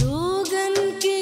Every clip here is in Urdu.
روگن کی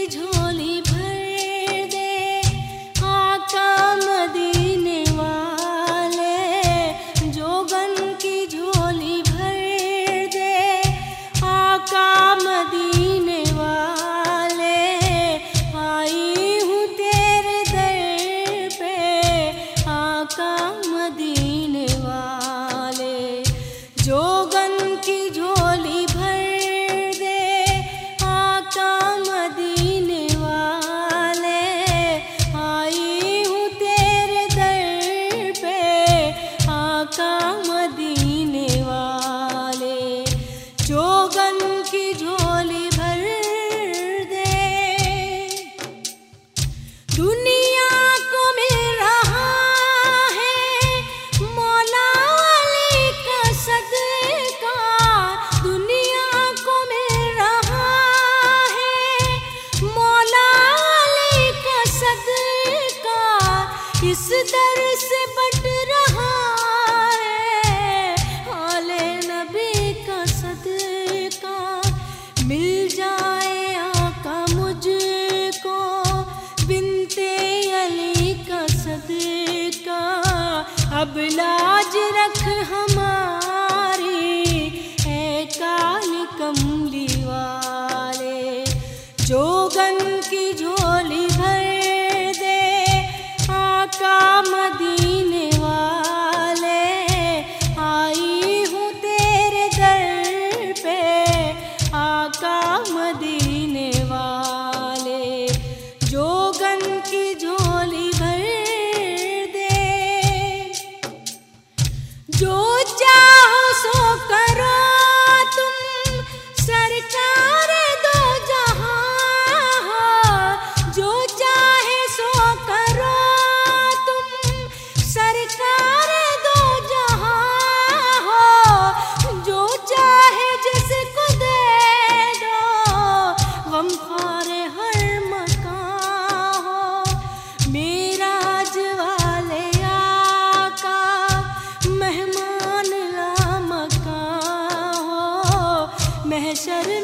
مل جائے۔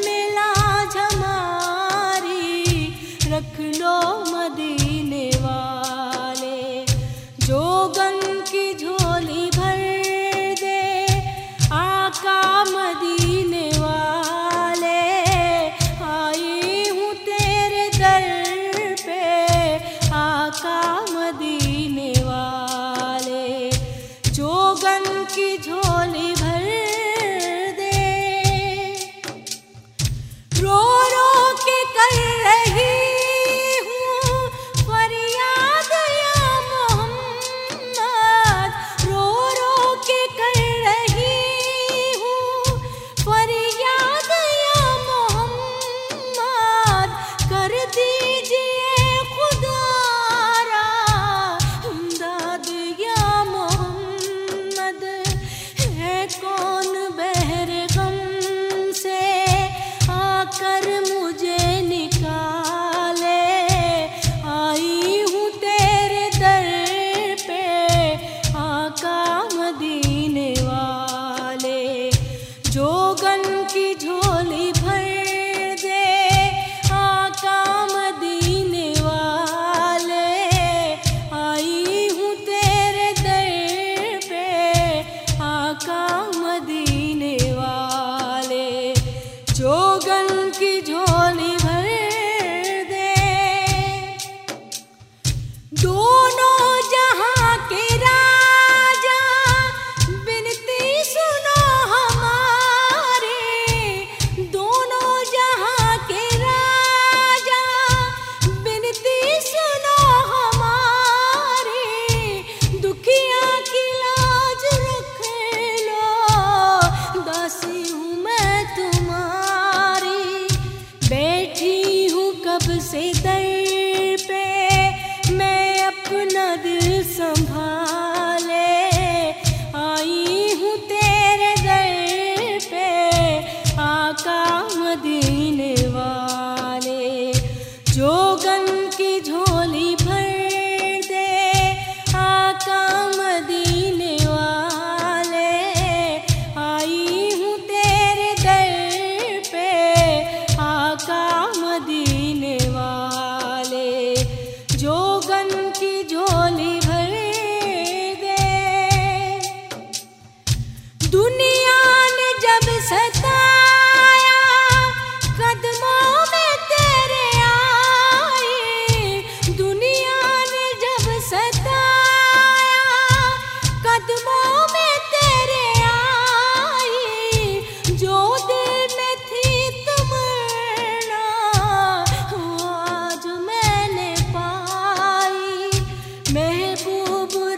میں لاج رکھ لو مدینے والے۔ جو گن کی جھولی بھر دے، آقا والے۔ آئی ہوں تیرے در پہ، آقا والے۔ جو گن کی جھولی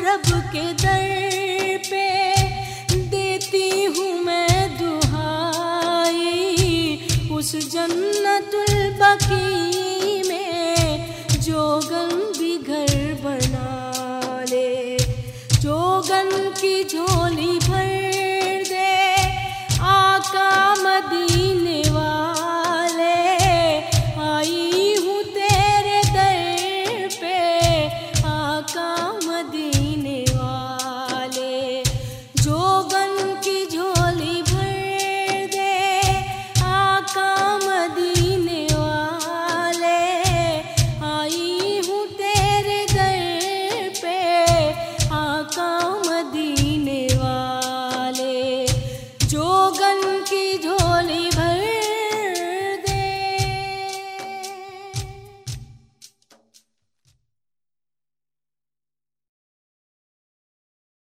رب کے در پہ دیتی ہوں میں دہائی اس جنت البقی میں جو گن بھی گھر بنا لے، جو گن کی جھولی بھر جو گن کی جو